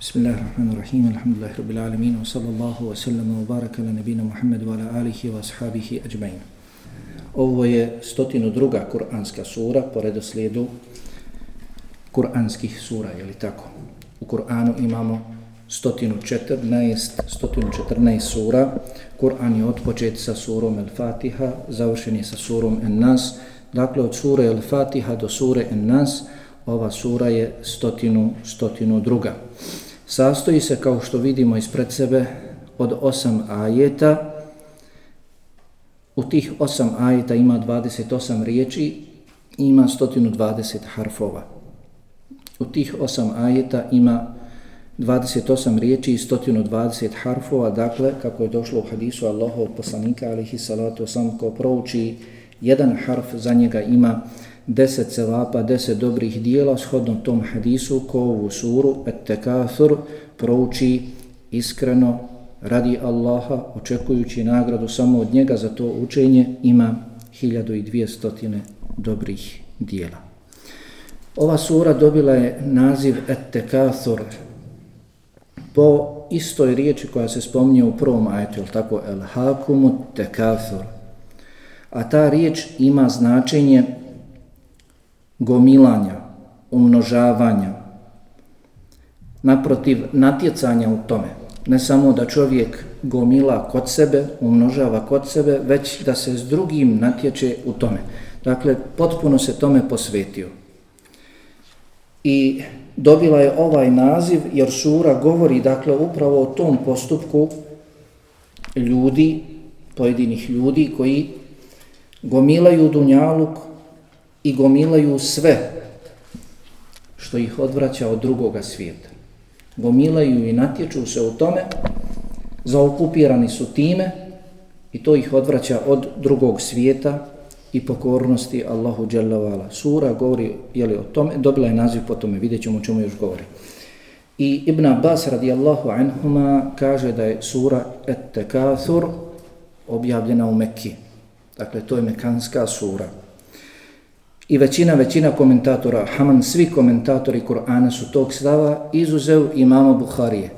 Bismillahirrahmanirrahim, الله الرحمن alamin, الحمد لله wa العالمين wa baraka ala وبارك على wa ala alihi wa ashabihi ajma'in. Ovo je stotinu druga kuranska sura po redoslijedu kuranskih sura, je li tako? U Kur'anu imamo stotinu četrnaest, stotinu četrnaest sura. Kur'an je otpočet sa surom El-Fatiha, završen je sa surom En-Nas. Dakle, od sure El-Fatiha do sure En-Nas, ova sura je stotinu, stotinu druga sastoji se, kao što vidimo ispred sebe, od osam ajeta. U tih osam ajeta ima 28 riječi, ima 120 harfova. U tih osam ajeta ima 28 riječi i 120 harfova, dakle, kako je došlo u hadisu Allahov poslanika, alihi salatu osam, ko prouči jedan harf, za njega ima deset celapa, deset dobrih dijela, shodno tom hadisu ko ovu suru, et tekathur, prouči iskreno, radi Allaha, očekujući nagradu samo od njega za to učenje, ima 1200 dobrih dijela. Ova sura dobila je naziv et tekathur, po istoj riječi koja se spominje u prvom ajetu, tako, el hakumu tekathur. A ta riječ ima značenje gomilanja, umnožavanja, naprotiv natjecanja u tome. Ne samo da čovjek gomila kod sebe, umnožava kod sebe, već da se s drugim natječe u tome. Dakle, potpuno se tome posvetio. I dobila je ovaj naziv jer sura govori dakle upravo o tom postupku ljudi, pojedinih ljudi koji gomilaju dunjaluk i gomilaju sve što ih odvraća od drugoga svijeta. Gomilaju i natječu se u tome, zaokupirani su time i to ih odvraća od drugog svijeta i pokornosti Allahu Đalavala. Sura govori jeli, o tome, dobila je naziv po tome, vidjet ćemo čemu još govori. I Ibn Abbas radijallahu anhuma kaže da je sura Et-Tekathur objavljena u Mekki. Dakle, to je mekanska sura. I većina, većina komentatora, haman svi komentatori Kur'ana su tog stava, izuzev imama Buharije.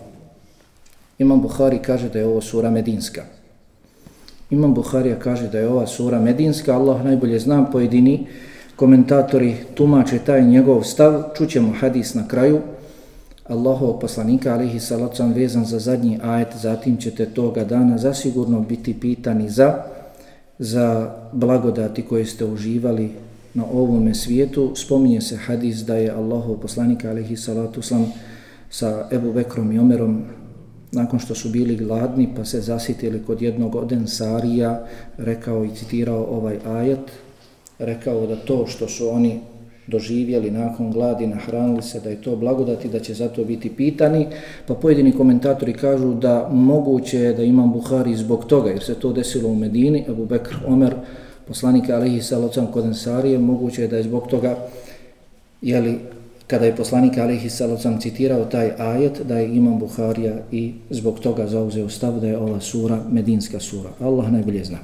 Imam Buhari kaže da je ovo sura medinska. Imam Buharija kaže da je ova sura medinska, Allah najbolje zna pojedini komentatori tumače taj njegov stav, čućemo hadis na kraju, Allahov poslanika alihi salacom vezan za zadnji ajet, zatim ćete toga dana zasigurno biti pitani za, za blagodati koje ste uživali na ovome svijetu. Spominje se hadis da je Allahov poslanika alaihi salatu slam sa Ebu Bekrom i Omerom nakon što su bili gladni pa se zasitili kod jednog od ensarija rekao i citirao ovaj ajet rekao da to što su oni doživjeli nakon gladi, nahranili se, da je to blagodati, da će zato biti pitani, pa pojedini komentatori kažu da moguće je da imam Buhari zbog toga, jer se to desilo u Medini, Abu Bekr, Omer, poslanika alihi salocam kod Ansarije, moguće je da je zbog toga, jeli, kada je poslanik alihi salocam citirao taj ajet, da je imam Buharija i zbog toga zauzeo stav da je ova sura medinska sura. Allah najbolje zna.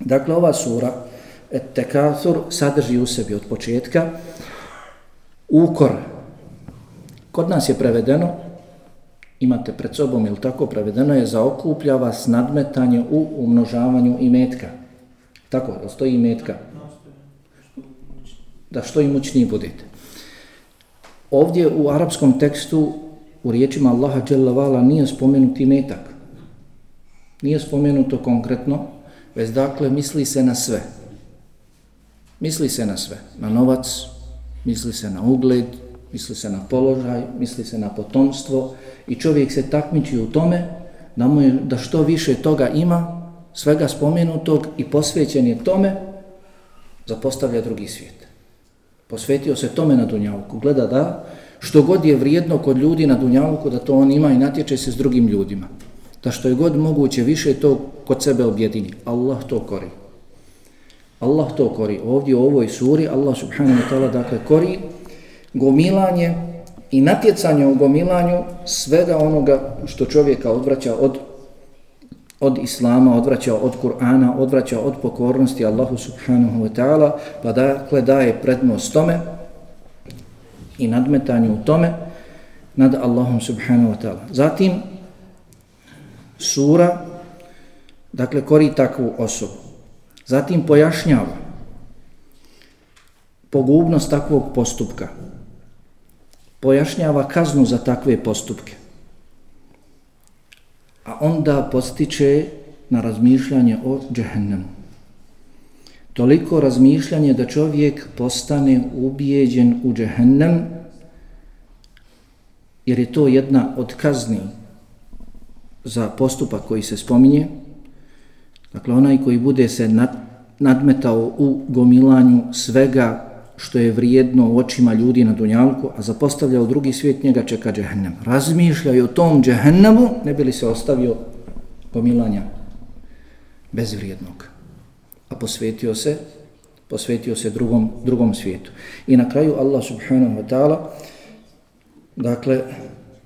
Dakle, ova sura, et tekathur, sadrži u sebi od početka ukor. Kod nas je prevedeno, imate pred sobom, ili tako prevedeno je, zaokupljava s nadmetanje u umnožavanju imetka. Tako, da stoji metka. Da što imućniji budete. Ovdje u arapskom tekstu u riječima Allaha Đelavala nije spomenut i metak. Nije spomenuto konkretno, već dakle misli se na sve. Misli se na sve. Na novac, misli se na ugled, misli se na položaj, misli se na potomstvo i čovjek se takmiči u tome da, mu je, da što više toga ima, svega spomenutog i posvećen je tome, zapostavlja drugi svijet. Posvetio se tome na Dunjavuku. Gleda da što god je vrijedno kod ljudi na Dunjavuku, da to on ima i natječe se s drugim ljudima. Da što je god moguće više to kod sebe objedini. Allah to kori. Allah to kori. Ovdje u ovoj suri Allah subhanahu wa ta'ala dakle kori gomilanje i natjecanje u gomilanju svega onoga što čovjeka odvraća od od Islama, odvraćao od Kur'ana, odvraćao od pokornosti Allahu subhanahu wa ta'ala, pa dakle daje prednost tome i nadmetanju u tome, nad Allahom subhanahu wa ta'ala. Zatim, sura, dakle, kori takvu osobu. Zatim pojašnjava pogubnost takvog postupka. Pojašnjava kaznu za takve postupke. A onda postiče na razmišljanje o džehennemu. Toliko razmišljanje da čovjek postane ubijeđen u džehennem, jer je to jedna od kazni za postupak koji se spominje. Dakle, onaj koji bude se nad, nadmetao u gomilanju svega što je vrijedno u očima ljudi na Dunjalku, a zapostavlja u drugi svijet, njega čeka džehennem. Razmišljaju o tom džehennemu, ne bi li se ostavio pomilanja bezvrijednog. A posvetio se, posvetio se drugom, drugom svijetu. I na kraju Allah subhanahu wa ta'ala dakle,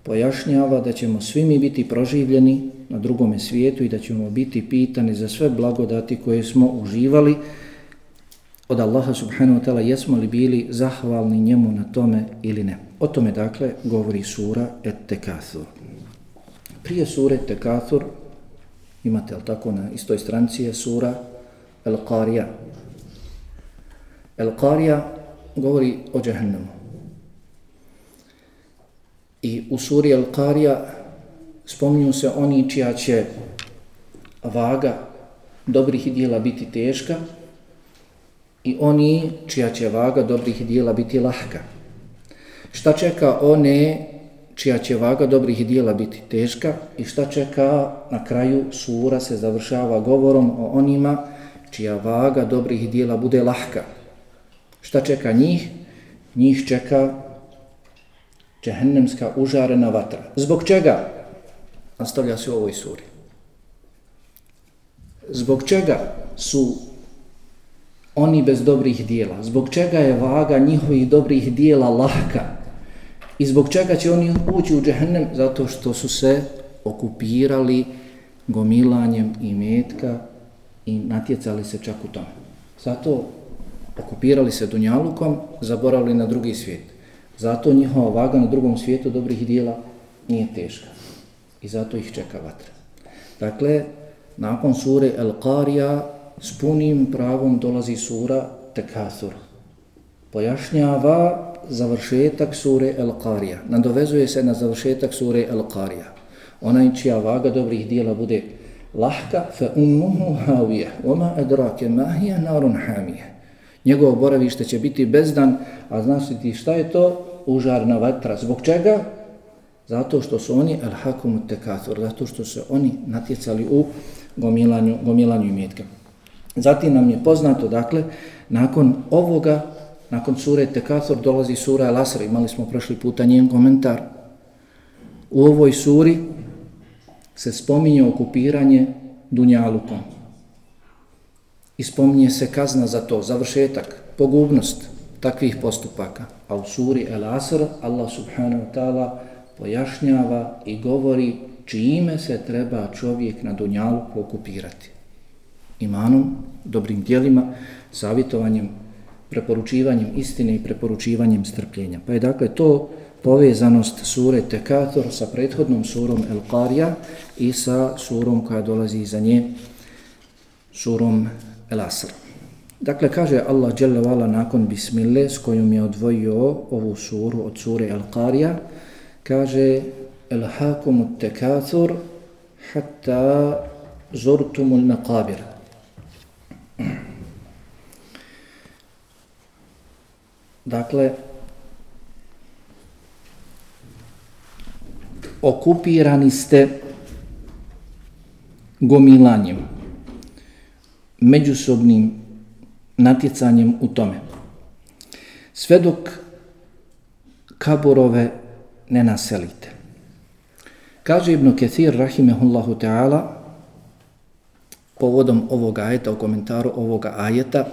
pojašnjava da ćemo svi mi biti proživljeni na drugom svijetu i da ćemo biti pitani za sve blagodati koje smo uživali od Allaha subhanahu wa ta'ala jesmo li bili zahvalni njemu na tome ili ne. O tome dakle govori sura Et Tekathur. Prije sure Tekathur imate li tako na istoj stranci je sura El Qarija. El Qarija govori o džahennemu. I u suri El Qarija spominju se oni čija će vaga dobrih dijela biti teška i oni čija će vaga dobrih dijela biti lahka. Šta čeka one čija će vaga dobrih dijela biti teška i šta čeka na kraju sura se završava govorom o onima čija vaga dobrih dijela bude lahka. Šta čeka njih? Njih čeka džehennemska užarena vatra. Zbog čega? Nastavlja se u ovoj suri. Zbog čega su oni bez dobrih dijela? Zbog čega je vaga njihovih dobrih dijela lahka? I zbog čega će oni ući u džehennem? Zato što su se okupirali gomilanjem i metka i natjecali se čak u tome. Zato okupirali se dunjalukom, zaboravili na drugi svijet. Zato njihova vaga na drugom svijetu dobrih dijela nije teška. I zato ih čeka vatra. Dakle, nakon sure El Qarija s punim pravom dolazi sura Tekathur. Pojašnjava završetak sure El Qarija. Nadovezuje se na završetak sure El Qarija. Onaj čija vaga dobrih dijela bude lahka fa ummuhu hawiya wama adraka ma hiya narun hamiyah njegovo boravište će biti bezdan a znaš ti šta je to užarna vatra zbog čega zato što su oni al hakum tekathur zato što se oni natjecali u gomilanju gomilanju imetka zatim nam je poznato dakle nakon ovoga nakon sure Tekathor dolazi sura al asr imali smo prošli puta njen komentar u ovoj suri se spominje okupiranje Dunjalukom. I spominje se kazna za to, završetak, pogubnost takvih postupaka. A u suri El Asr Allah subhanahu wa ta'ala pojašnjava i govori čime se treba čovjek na Dunjaluku okupirati. Imanom, dobrim dijelima, savjetovanjem, preporučivanjem istine i preporučivanjem strpljenja. Pa je dakle to povezanost sure Tekator sa prethodnom surom El Qarija i sa surom koja dolazi iza nje, surom El Asr. Dakle, kaže Allah Jalla nakon Bismille s kojom je odvojio ovu suru od sure El Qarija, kaže El Hakum Tekator hatta zurtumul maqabir Dakle, okupirani ste gomilanjem, međusobnim natjecanjem u tome. Sve dok kaburove ne naselite. Kaže Ibn Ketir, rahimehullahu ta'ala, povodom ovoga ajeta, u komentaru ovoga ajeta,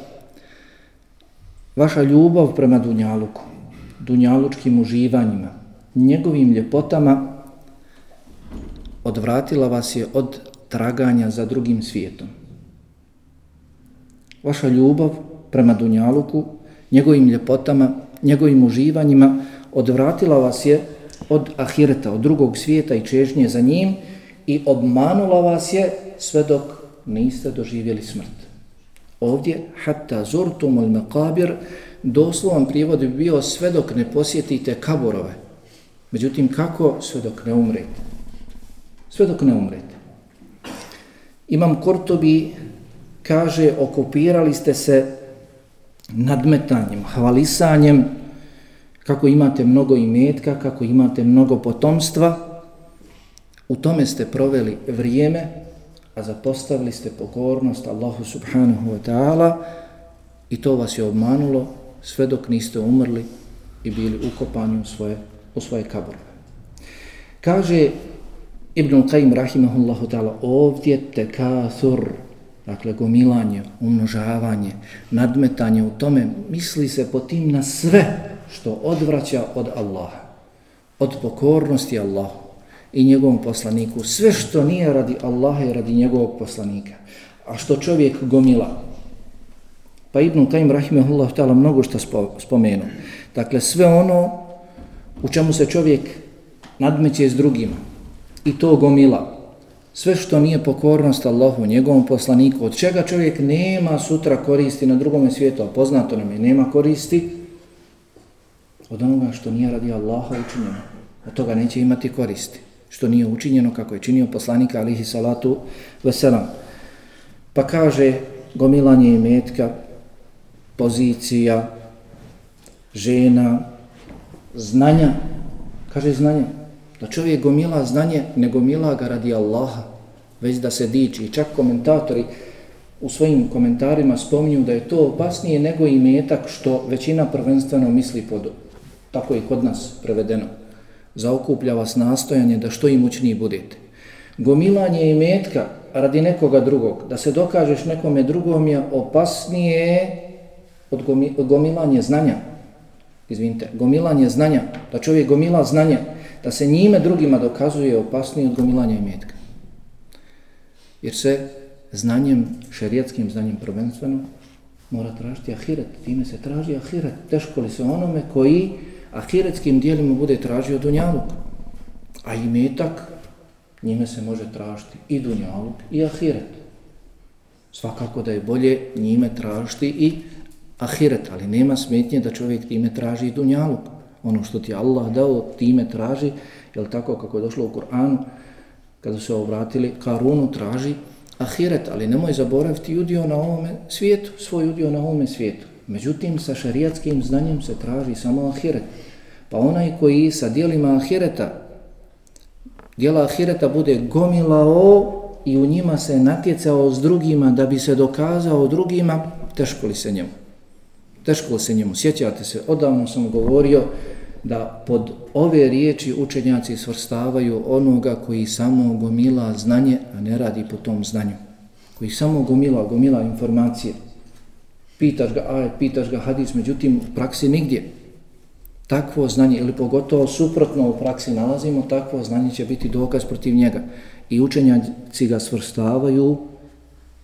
vaša ljubav prema Dunjaluku, Dunjalučkim uživanjima, njegovim ljepotama, odvratila vas je od traganja za drugim svijetom. Vaša ljubav prema Dunjaluku, njegovim ljepotama, njegovim uživanjima, odvratila vas je od ahireta, od drugog svijeta i čežnje za njim i obmanula vas je sve dok niste doživjeli smrt. Ovdje, hatta zurtum al maqabir, doslovan prijevod bi bio sve dok ne posjetite kaborove. Međutim, kako? Sve dok ne umrete. Sve dok ne umrete. Imam Kortobi kaže, okupirali ste se nadmetanjem, hvalisanjem, kako imate mnogo imetka, kako imate mnogo potomstva, u tome ste proveli vrijeme, a zapostavili ste pokornost Allahu subhanahu wa ta'ala i to vas je obmanulo sve dok niste umrli i bili ukopani u svoje, u svoje kaborove. Kaže Ibn Qayyim rahimahullahu ta'ala ovdje tekathur, dakle gomilanje, umnožavanje, nadmetanje u tome, misli se po tim na sve što odvraća od Allaha, od pokornosti Allahu i njegovom poslaniku, sve što nije radi Allaha i radi njegovog poslanika, a što čovjek gomila. Pa Ibn Kajim Rahimahullah ta'ala mnogo što spomenu. Dakle, sve ono u čemu se čovjek nadmeće s drugima i to gomila, sve što nije pokornost Allahu, njegovom poslaniku, od čega čovjek nema sutra koristi na drugom svijetu, a poznato nam je, nema koristi, od onoga što nije radi Allaha učinjeno. Od toga neće imati koristi. Što nije učinjeno kako je činio poslanika alihi salatu veselam. Pa kaže gomilanje imetka, pozicija, žena, znanja. Kaže znanje. Da čovjek gomila znanje, ne gomila ga radi Allaha, već da se diči. Čak komentatori u svojim komentarima spominju da je to opasnije nego i metak što većina prvenstveno misli pod tako i kod nas prevedeno, zaokuplja vas nastojanje da što imućniji budete. Gomilanje i metka radi nekoga drugog, da se dokažeš nekome drugom je opasnije od gomilanje znanja. Izvinite, gomilanje znanja, da čovjek gomila znanje, da se njime drugima dokazuje opasnije od gomilanja i metka. Jer se znanjem, šerijetskim znanjem prvenstveno, mora tražiti ahiret, time se traži ahiret, teško li se onome koji ahiretskim dijelima bude tražio dunjaluk. A i metak, njime se može tražiti i dunjaluk i ahiret. Svakako da je bolje njime tražiti i ahiret, ali nema smetnje da čovjek time traži i dunjaluk. Ono što ti Allah dao, time traži, jel tako kako je došlo u Kur'anu, kada se obratili, Karunu traži ahiret, ali nemoj zaboraviti udio na ovome svijetu, svoj udio na ovome svijetu. Međutim, sa šarijatskim znanjem se traži samo ahiret. Pa onaj koji sa dijelima ahireta, dijela ahireta bude gomilao i u njima se natjecao s drugima da bi se dokazao drugima, teško li se njemu? Teško li se njemu? Sjećate se, odavno sam govorio da pod ove riječi učenjaci svrstavaju onoga koji samo gomila znanje, a ne radi po tom znanju. Koji samo gomila, gomila informacije. Pitaš ga aj, pitaš ga hadis, međutim u praksi nigdje takvo znanje, ili pogotovo suprotno u praksi nalazimo, takvo znanje će biti dokaz protiv njega. I učenjaci ga svrstavaju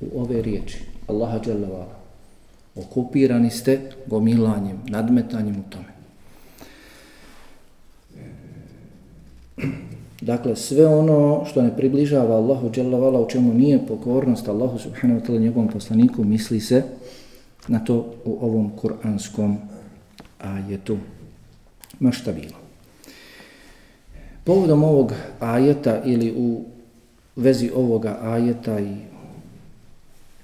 u ove riječi. Allaha dželavala. Okupirani ste gomilanjem, nadmetanjem u tome. Dakle, sve ono što ne približava Allahu dželavala, u čemu nije pokornost Allahu subhanahu wa ta'la njegovom poslaniku, misli se na to u ovom kuranskom ajetu ma šta bilo. Povodom ovog ajeta ili u vezi ovoga ajeta i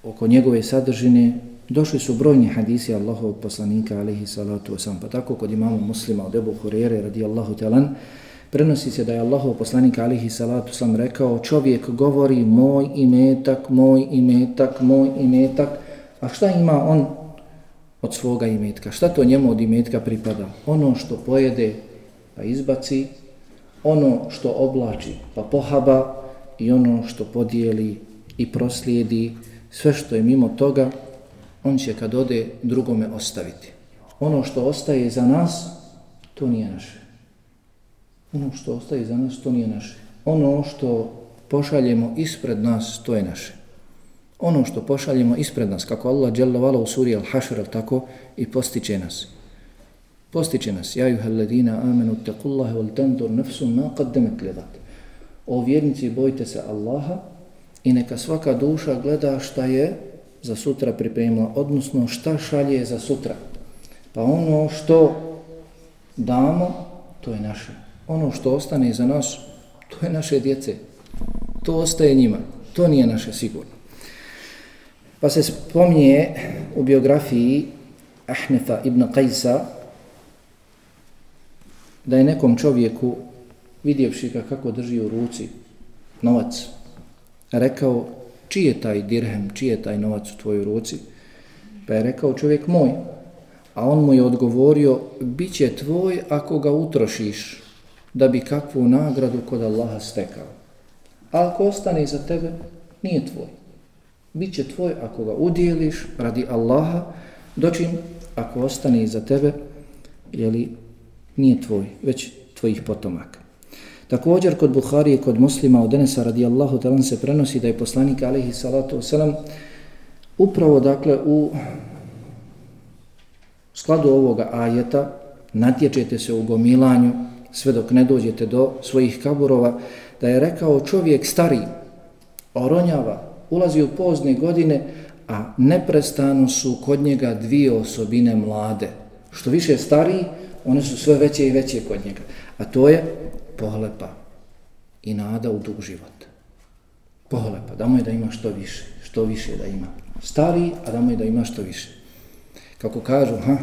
oko njegove sadržine došli su brojni hadisi Allahovog poslanika alaihi salatu wasalam. Pa tako kod imamo muslima od Ebu Hurere radijallahu talan prenosi se da je Allahov poslanik alaihi salatu wasalam rekao čovjek govori moj imetak, moj imetak, moj imetak, a šta ima on od svoga imetka. Šta to njemu od imetka pripada? Ono što pojede pa izbaci, ono što oblači pa pohaba i ono što podijeli i proslijedi, sve što je mimo toga, on će kad ode drugome ostaviti. Ono što ostaje za nas, to nije naše. Ono što ostaje za nas, to nije naše. Ono što pošaljemo ispred nas, to je naše ono što pošaljemo ispred nas, kako Allah dželle vala u suri Al-Hašr, tako i postiče nas. Postiče nas, ja juha ladina amenu tequllaha wal tandur nafsum ma qaddamat lidat. O vjernici, bojte se Allaha i neka svaka duša gleda šta je za sutra pripremila, odnosno šta šalje za sutra. Pa ono što damo, to je naše. Ono što ostane za nas, to je naše djece. To ostaje njima. To nije naše sigurno. Pa se spominje u biografiji Ahnefa ibn Qajsa da je nekom čovjeku vidjevši ga kako drži u ruci novac, rekao čiji je taj dirhem, čiji je taj novac u tvojoj ruci? Pa je rekao čovjek moj, a on mu je odgovorio, bit će tvoj ako ga utrošiš, da bi kakvu nagradu kod Allaha stekao. A ako ostane za tebe, nije tvoj. Biće tvoj ako ga udjeliš radi Allaha, dočim ako ostane za tebe, jeli, nije tvoj, već tvojih potomaka. Također kod Buhari i kod muslima od Enesa radijallahu talan se prenosi da je poslanik alaihi salatu wasalam upravo dakle u skladu ovoga ajeta natječete se u gomilanju sve dok ne dođete do svojih kaburova da je rekao čovjek stari oronjava, ulazi u pozne godine a neprestano su kod njega dvije osobine mlade što više stariji, one su sve veće i veće kod njega a to je pohlepa i nada u dug život. Pohlepa, da mu je da ima što više, što više da ima. Stari, a da mu je da ima što više. Kako kažu, ha,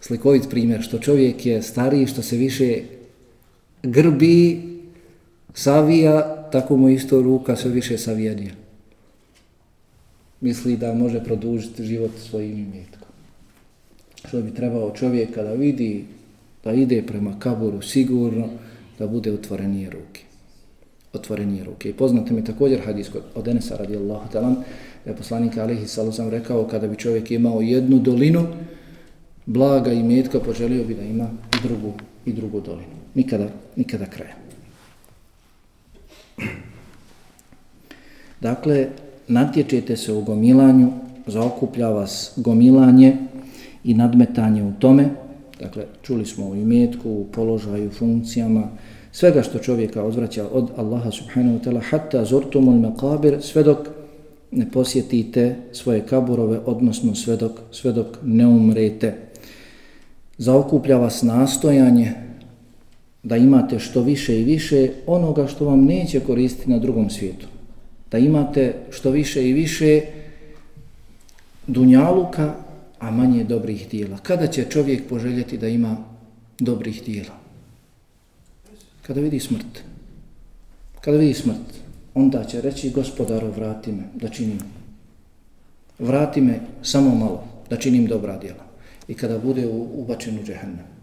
slikovit primjer, što čovjek je stariji, što se više grbi, savija, tako mu isto ruka sve više savijenija. Misli da može produžiti život svojim imetkom. Što bi trebao čovjek kada vidi da ide prema kaburu sigurno da bude otvorenije ruke. Otvorenije ruke. I poznate mi također hadis od Enesa radijallahu talan, da je poslanik Alihi Salosam rekao kada bi čovjek imao jednu dolinu, blaga i metka poželio bi da ima i drugu, i drugu dolinu. Nikada, nikada kraja. Dakle, natječete se u gomilanju, zaokuplja vas gomilanje i nadmetanje u tome, Dakle, čuli smo u imetku, u položaju, funkcijama, svega što čovjeka odvraća od Allaha subhanahu wa ta'ala, hatta zortumul maqabir, sve dok ne posjetite svoje kaburove, odnosno sve dok, sve dok ne umrete. Zaokuplja vas nastojanje da imate što više i više onoga što vam neće koristiti na drugom svijetu. Da imate što više i više dunjaluka a manje dobrih dijela. Kada će čovjek poželjeti da ima dobrih dijela? Kada vidi smrt. Kada vidi smrt, onda će reći gospodaru vrati me da činim. Vrati me samo malo da činim dobra dijela. I kada bude ubačen u džehennem.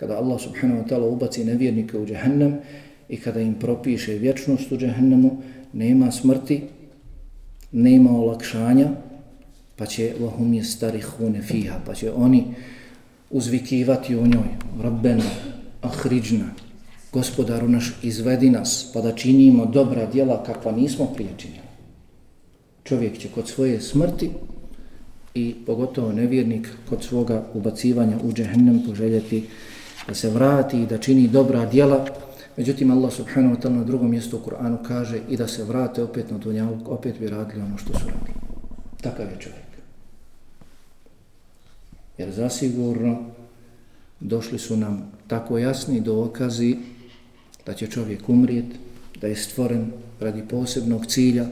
Kada Allah subhanahu wa ta'ala ubaci nevjernike u džehennem i kada im propiše vječnost u džehennemu, nema smrti, nema olakšanja, pa će lahum je starihune fiha, pa će oni uzvikivati u njoj, rabbena, ahriđna, gospodaru naš, izvedi nas, pa da činimo dobra djela kakva nismo prije činili. Čovjek će kod svoje smrti i pogotovo nevjernik kod svoga ubacivanja u džehennem poželjeti da se vrati i da čini dobra djela, Međutim, Allah subhanahu wa ta'ala na drugom mjestu u Kur'anu kaže i da se vrate opet na dunjavuk, opet bi radili ono što su radili. Takav je čovjek. Jer zasigurno došli su nam tako jasni dokazi da će čovjek umrijeti, da je stvoren radi posebnog cilja,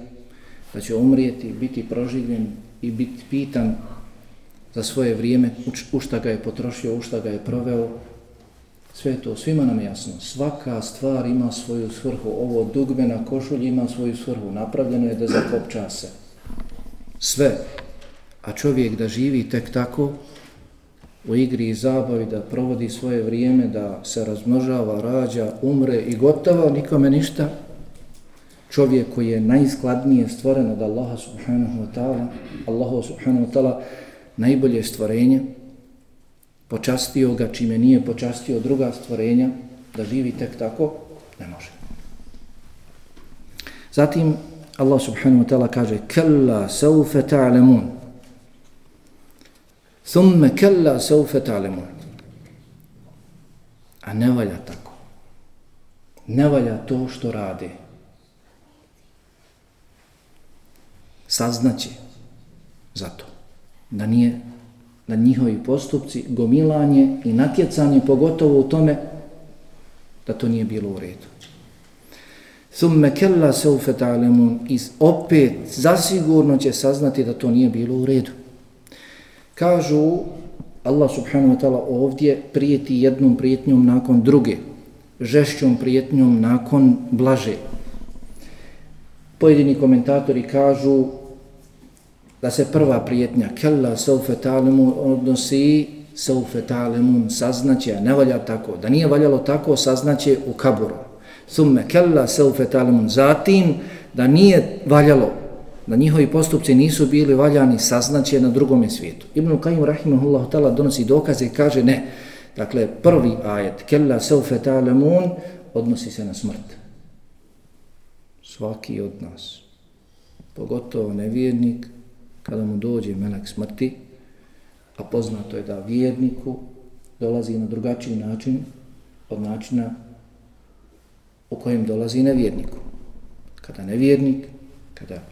da će umrijeti, biti proživljen i biti pitan za svoje vrijeme, u šta ga je potrošio, u šta ga je proveo. Sve to, svima nam je jasno. Svaka stvar ima svoju svrhu. Ovo dugme na košulji ima svoju svrhu. Napravljeno je da zakopča se. Sve. A čovjek da živi tek tako, u igri i zabavi, da provodi svoje vrijeme, da se razmnožava, rađa, umre i gotovo, nikome ništa. Čovjek koji je najskladnije stvoren od Allaha subhanahu wa ta'ala, Allaha subhanahu wa ta'ala najbolje stvorenje, počastio ga čime nije počastio druga stvorenja, da živi tek tako, ne može. Zatim Allah subhanahu wa ta'ala kaže Kalla saufe ta'lemun Thumme kella saufe ta'lemun. A ne valja tako. Ne valja to što rade. Saznaće zato da nije na njihovi postupci gomilanje i natjecanje pogotovo u tome da to nije bilo u redu. Thumme kella seufe ta'lemun i opet zasigurno će saznati da to nije bilo u redu. Kažu Allah subhanahu wa ta'ala ovdje prijeti jednom prijetnjom nakon druge, žešćom prijetnjom nakon blaže. Pojedini komentatori kažu da se prva prijetnja kella saufe talemu odnosi saufe ta'lemun saznaće, ne valja tako, da nije valjalo tako saznaće u kaburu thumme kella saufe talemun zatim da nije valjalo da njihovi postupci nisu bili valjani saznaće na drugom svijetu. Ibn Qayyim rahimahullahu ta'ala donosi dokaze i kaže ne. Dakle, prvi ajet kella seufe talemun, odnosi se na smrt. Svaki od nas, pogotovo nevjernik, kada mu dođe melek smrti, a poznato je da vjerniku dolazi na drugačiji način od načina u kojem dolazi nevjerniku. Kada nevjernik, kada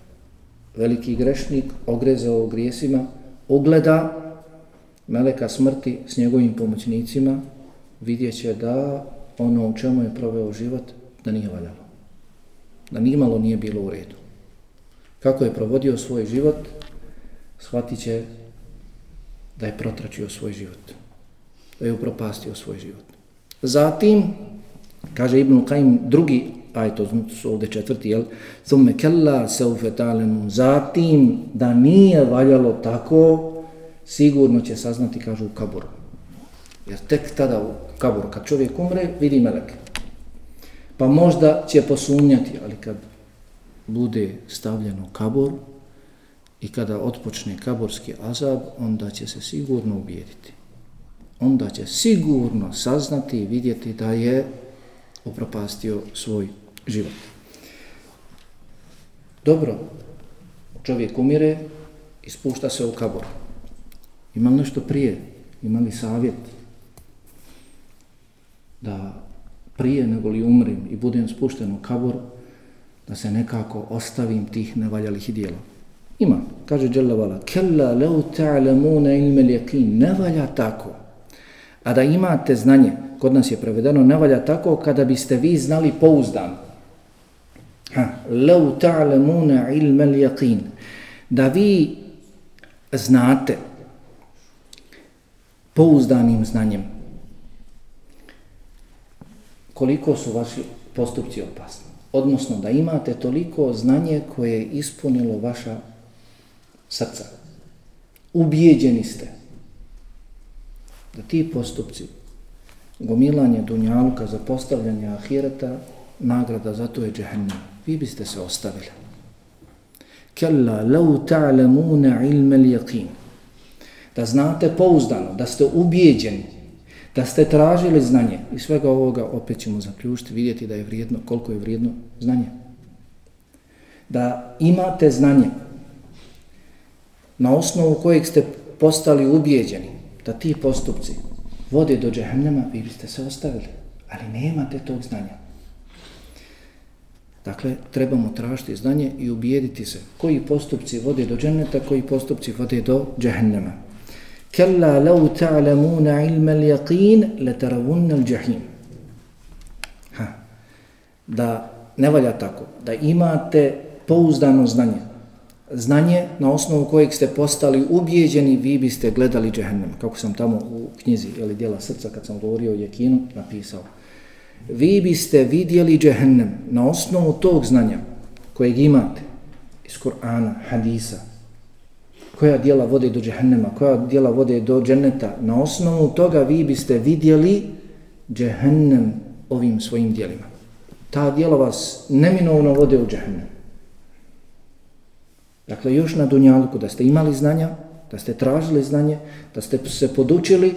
veliki grešnik ogrezao u grijesima, ugleda meleka smrti s njegovim pomoćnicima, vidjet će da ono u čemu je proveo život, da nije valjalo. Da nimalo nije bilo u redu. Kako je provodio svoj život, shvatit će da je protračio svoj život. Da je upropastio svoj život. Zatim, Kaže Ibn Qaim drugi, aj to su ovdje četvrti, jel? Thumme kella seufe talemu, zatim da nije valjalo tako, sigurno će saznati, kaže u kaburu. Jer tek tada u kaburu, kad čovjek umre, vidi melek. Pa možda će posumnjati, ali kad bude stavljeno u kabor i kada otpočne kaborski azab, onda će se sigurno ubijediti. Onda će sigurno saznati i vidjeti da je upropastio svoj život. Dobro, čovjek umire i spušta se u kabor. Ima li nešto prije? Ima li savjet da prije nego li umrim i budem spušten u kabor, da se nekako ostavim tih nevaljalih dijela? Ima, kaže Đelevala, kella leu ta'lamuna ilme lijekin, ne valja tako. A da imate znanje, kod nas je prevedeno, ne valja tako kada biste vi znali pouzdan. Ha, leu ta'lamuna ilma al-yaqin. Da vi znate pouzdanim znanjem koliko su vaši postupci opasni. Odnosno da imate toliko znanje koje je ispunilo vaša srca. Ubijeđeni ste da ti postupci gomilanje dunjaluka za postavljanje ahireta, nagrada za to je džehennem. Vi biste se ostavili. Kella lau ta'lamuna ilme lijaqin. Da znate pouzdano, da ste ubijeđeni, da ste tražili znanje i svega ovoga opet ćemo zaključiti, vidjeti da je vrijedno, koliko je vrijedno znanje. Da imate znanje na osnovu kojeg ste postali ubijeđeni, da ti postupci vode do džehennema, vi biste se ostavili. Ali nemate tog znanja. Dakle, trebamo tražiti znanje i ubijediti se koji postupci vode do dženneta, koji postupci vode do džehennema. Kalla lau ta'lamuna ilma al-yaqin latarawunna al-jahim. Ha. Da ne valja tako, da imate pouzdano znanje, znanje na osnovu kojeg ste postali ubijeđeni, vi biste gledali džehennem, kako sam tamo u knjizi ili dijela srca kad sam govorio o jekinu napisao. Vi biste vidjeli džehennem na osnovu tog znanja kojeg imate iz Kur'ana, hadisa, koja dijela vode do džehennema, koja dijela vode do dženeta, na osnovu toga vi biste vidjeli džehennem ovim svojim dijelima. Ta dijela vas neminovno vode u džehennem. Dakle, još na Dunjaluku, da ste imali znanja, da ste tražili znanje, da ste se podučili,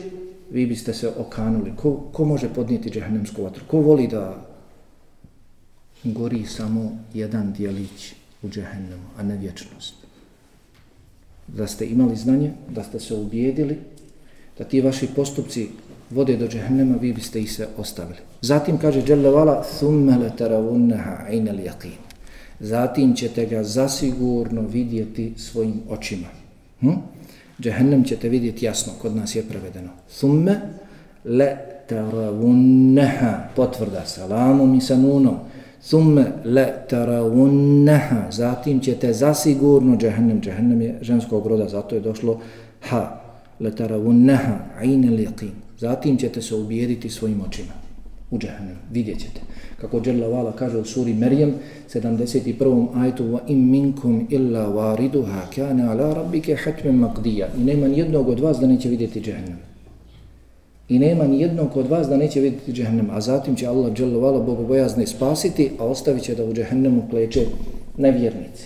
vi biste se okanuli. Ko, ko može podnijeti džehennemsku vatru? Ko voli da gori samo jedan dijelić u džehennemu, a ne vječnost? Da ste imali znanje, da ste se ubijedili, da ti vaši postupci vode do džehennema, vi biste ih se ostavili. Zatim kaže Jalla vala, thumme le taravunnaha aina li yaqin. Zatim ćete ga zasigurno vidjeti svojim očima. Hm? Džehennem ćete vidjeti jasno, kod nas je prevedeno. Thumme le taravunneha, potvrda salamom i sanunom. Thumme le taravunneha, zatim ćete zasigurno, džehennem, džehennem je ženskog roda, zato je došlo ha, le taravunneha, ajne liqin. Zatim ćete se ubijediti svojim očima u džehennem, Vidjet ćete. Kako Jalla Vala kaže u suri Merijem 71. ajtu wa im minkum illa wariduha kana ala rabbike hatmen maqdija. I nema jednog od vas da neće vidjeti džahnem. I nema ni jednog od vas da neće vidjeti džahnem. A zatim će Allah Jalla Vala bogobojazne spasiti, a ostavit će da u džahnemu kleče nevjernici.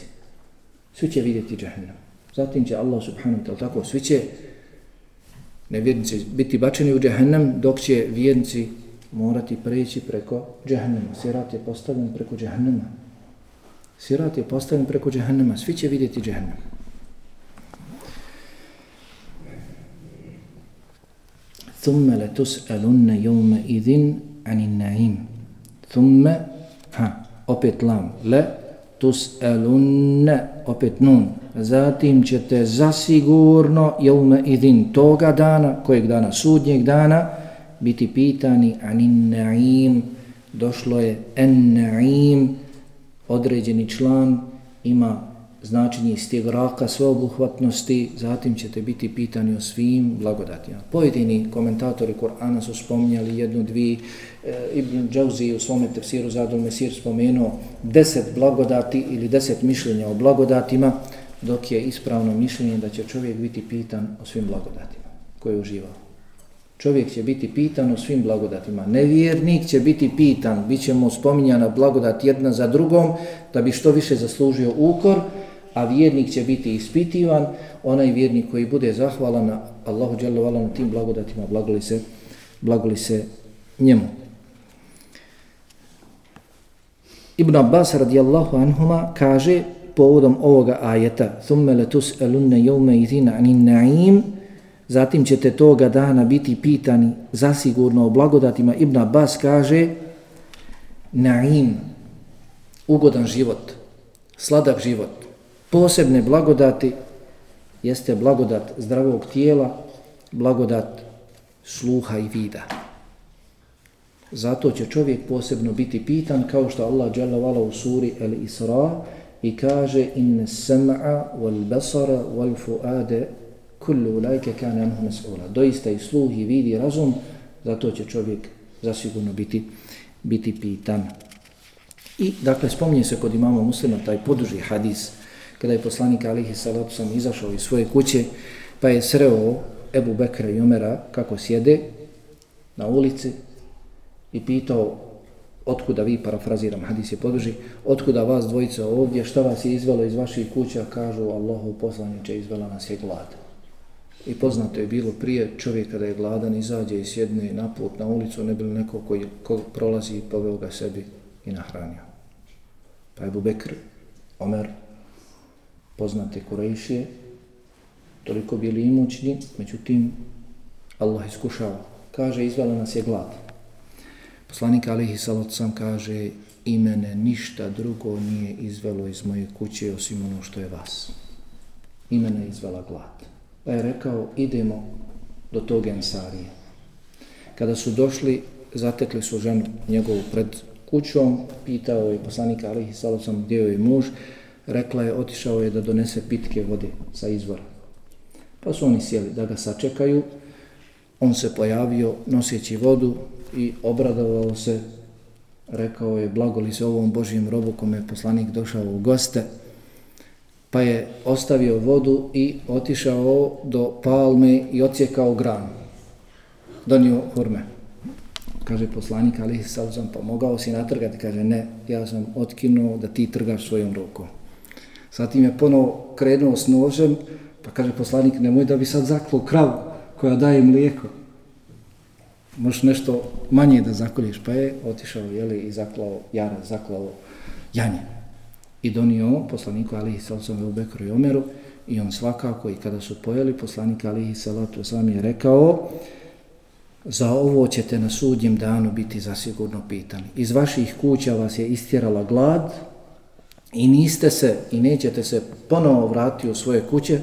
Svi će vidjeti džahnem. Zatim će Allah subhanahu wa ta'ala tako, svi će nevjernici biti bačeni u džehennem, dok će vjernici morati preći preko džehennema. Sirat je postavljen preko džehennema. Sirat je postavljen preko džehennema. Svi će vidjeti džehennem. Thumme le tus'alunne jome idin anin naim. Thumme, ha, opet lam, le tus'alunne, opet nun, zatim ćete zasigurno jeume idin toga dana, kojeg dana, sudnjeg dana, biti pitani anin na'im, došlo je en na'im, određeni član, ima značenje istigraka sveobuhvatnosti, zatim ćete biti pitani o svim blagodatima. Pojedini komentatori Kur'ana su spominjali jednu, dvi, e, Ibn Džauzi u svome tefsiru Zadol Mesir spomenuo deset blagodati ili deset mišljenja o blagodatima, dok je ispravno mišljenje da će čovjek biti pitan o svim blagodatima koje je uživao. Čovjek će biti pitan o svim blagodatima. Nevjernik će biti pitan, bit će mu spominjana blagodat jedna za drugom, da bi što više zaslužio ukor, a vjernik će biti ispitivan, onaj vjernik koji bude zahvalan na Allahu dželle na tim blagodatima, blagoli se, blagoli se njemu. Ibn Abbas radijallahu anhuma kaže povodom ovoga ajeta "Thumma latus'alunna yawma idhin 'anil na'im zatim ćete toga dana biti pitani zasigurno o blagodatima Ibn Abbas kaže na'im ugodan život sladak život posebne blagodati jeste blagodat zdravog tijela blagodat sluha i vida. Zato će čovjek posebno biti pitan kao što Allah dželle u suri El Isra i kaže in sam'a wal basara wal fuada kullu ulajke kane anhu mes'ula. doista i sluh i vidi razum zato će čovjek zasigurno biti biti pitan. I dakle spominje se kod imama muslima taj poduži hadis kada je poslanik alihi salatu sam izašao iz svoje kuće pa je sreo Ebu Bekra i Omera kako sjede na ulici i pitao otkuda vi, parafraziram, hadis je poduži, otkuda vas dvojica ovdje, šta vas je izvelo iz vaših kuća, kažu Allahu poslaniče, izvela nas je glad. I poznato je bilo prije čovjek kada je gladan, izađe i sjedne na put, na ulicu, ne bilo neko koji ko prolazi i poveo ga sebi i nahranio. Pa je Bubekr, Omer, poznate Kurejšije, toliko bili imućni, međutim, Allah iskušava. Kaže, izvala nas je glad. Poslanik Alihi Salot sam kaže i mene ništa drugo nije izvelo iz moje kuće osim ono što je vas. I mene je izvela glad. Pa je rekao idemo do tog ensarije. Kada su došli, zatekli su ženu njegovu pred kućom, pitao je poslanik Alihi Salot gdje je muž, rekla je otišao je da donese pitke vode sa izvora. Pa su oni sjeli da ga sačekaju, on se pojavio noseći vodu, i obradovao se, rekao je blagoli se ovom Božijem robu kome je poslanik došao u goste, pa je ostavio vodu i otišao do palme i ocijekao granu. Donio hurme. Kaže poslanik, ali sad sam pomogao pa si natrgati. Kaže, ne, ja sam otkinuo da ti trgaš svojom rukom. Zatim je ponovo krenuo s nožem, pa kaže poslanik, nemoj da bi sad zaklo kravu koja daje mlijeko možeš nešto manje da zakoliš, pa je otišao jeli, i zaklao jara, zaklao janje i donio poslaniku Alihi Salatu i Ubekru i Omeru i on svakako i kada su pojeli poslanik Alihi Salatu sam je rekao za ovo ćete na sudnjem danu biti zasigurno pitani. Iz vaših kuća vas je istjerala glad i niste se i nećete se ponovo vratiti u svoje kuće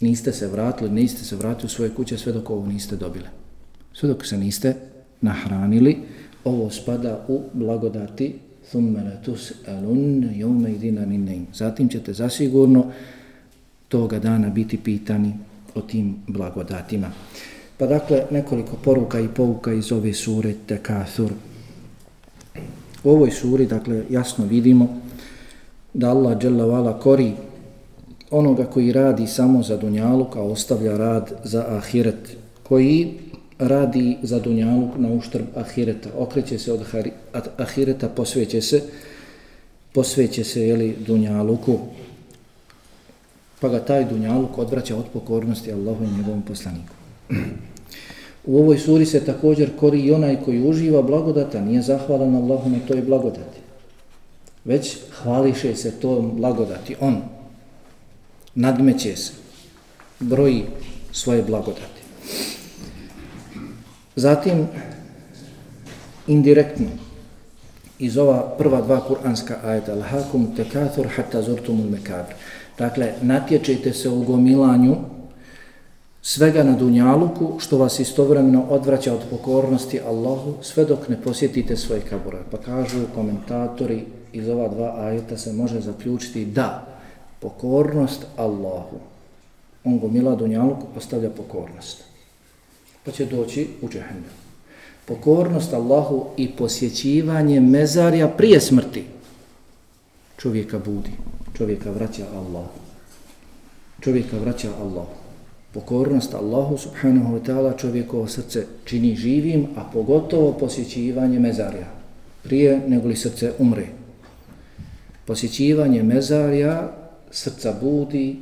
niste se vratili, niste se vratili u svoje kuće sve dok ovo niste dobile. Sve dok se niste nahranili, ovo spada u blagodati ثُمَّ لَتُسْأَلُنَّ يَوْمَ اِذِنَ مِنَّيْنِ Zatim ćete zasigurno toga dana biti pitani o tim blagodatima. Pa dakle, nekoliko poruka i pouka iz ove sure Tekathur. U ovoj suri, dakle, jasno vidimo da Allah dželavala kori onoga koji radi samo za dunjalu, kao ostavlja rad za ahiret, koji radi za dunjaluk na uštrb ahireta, okreće se od ahireta, posveće se, posveće se, jeli, dunjaluku, pa ga taj dunjaluk odvraća od pokornosti Allahu i njegovom poslaniku. U ovoj suri se također kori i onaj koji uživa blagodata, nije zahvalan Allahu na toj blagodati, već hvališe se tom blagodati, on nadmeće se, broji svoje blagodati. Zatim, indirektno, iz ova prva dva kuranska ajeta, lahakum tekathur hatta zurtumul mekabr. Dakle, natječete se u gomilanju svega na dunjaluku što vas istovremeno odvraća od pokornosti Allahu sve dok ne posjetite svoje kabure. Pa kažu komentatori iz ova dva ajeta se može zaključiti da pokornost Allahu on gomila dunjaluku postavlja pokornost pa će doći u džehennem. Pokornost Allahu i posjećivanje mezarja prije smrti čovjeka budi, čovjeka vraća Allahu. Čovjeka vraća Allahu. Pokornost Allahu subhanahu wa ta'ala čovjekovo srce čini živim, a pogotovo posjećivanje mezarja prije negoli srce umre. Posjećivanje mezarja srca budi,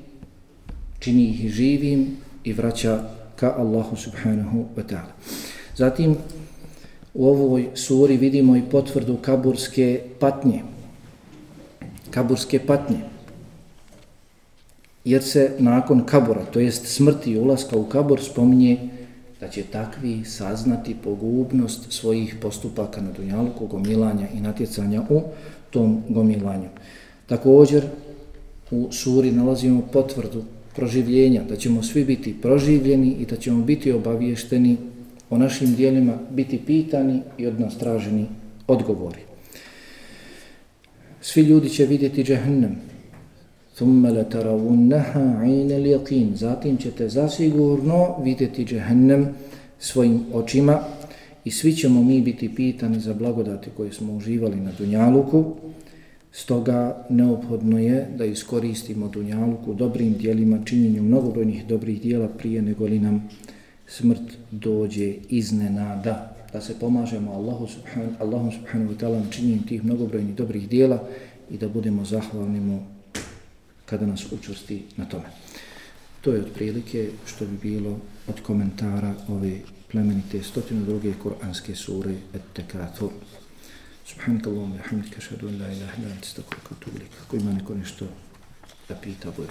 čini ih živim i vraća ka Allahu subhanahu wa ta'ala. Zatim u ovoj suri vidimo i potvrdu kaburske patnje. Kaburske patnje. Jer se nakon kabura, to jest smrti i ulaska u kabur, spominje da će takvi saznati pogubnost svojih postupaka na dunjalku, gomilanja i natjecanja u tom gomilanju. Također, u suri nalazimo potvrdu proživljenja, da ćemo svi biti proživljeni i da ćemo biti obaviješteni o našim dijelima, biti pitani i od nas traženi odgovori. Svi ljudi će vidjeti džehennem, ثُمَّ لَتَرَوُنَّهَا عَيْنَ الْيَقِينَ Zatim ćete zasigurno vidjeti džehennem svojim očima i svi ćemo mi biti pitani za blagodati koje smo uživali na Dunjaluku, Stoga neophodno je da iskoristimo dunjaluku dobrim dijelima, činjenju mnogobrojnih dobrih dijela prije nego li nam smrt dođe iznenada. Da se pomažemo Allahu subhanahu, Allahu subhanahu wa ta'ala činjenju tih mnogobrojnih dobrih dijela i da budemo zahvalni mu kada nas učvrsti na tome. To je otprilike što bi bilo od komentara ove plemenite 102. koranske sure Et-Tekratur. سبحانك اللهم وبحمدك أشهد أن لا إله إلا أنت أستغفرك وأتوب إليك كل ما نكون اشتو لبيت ابو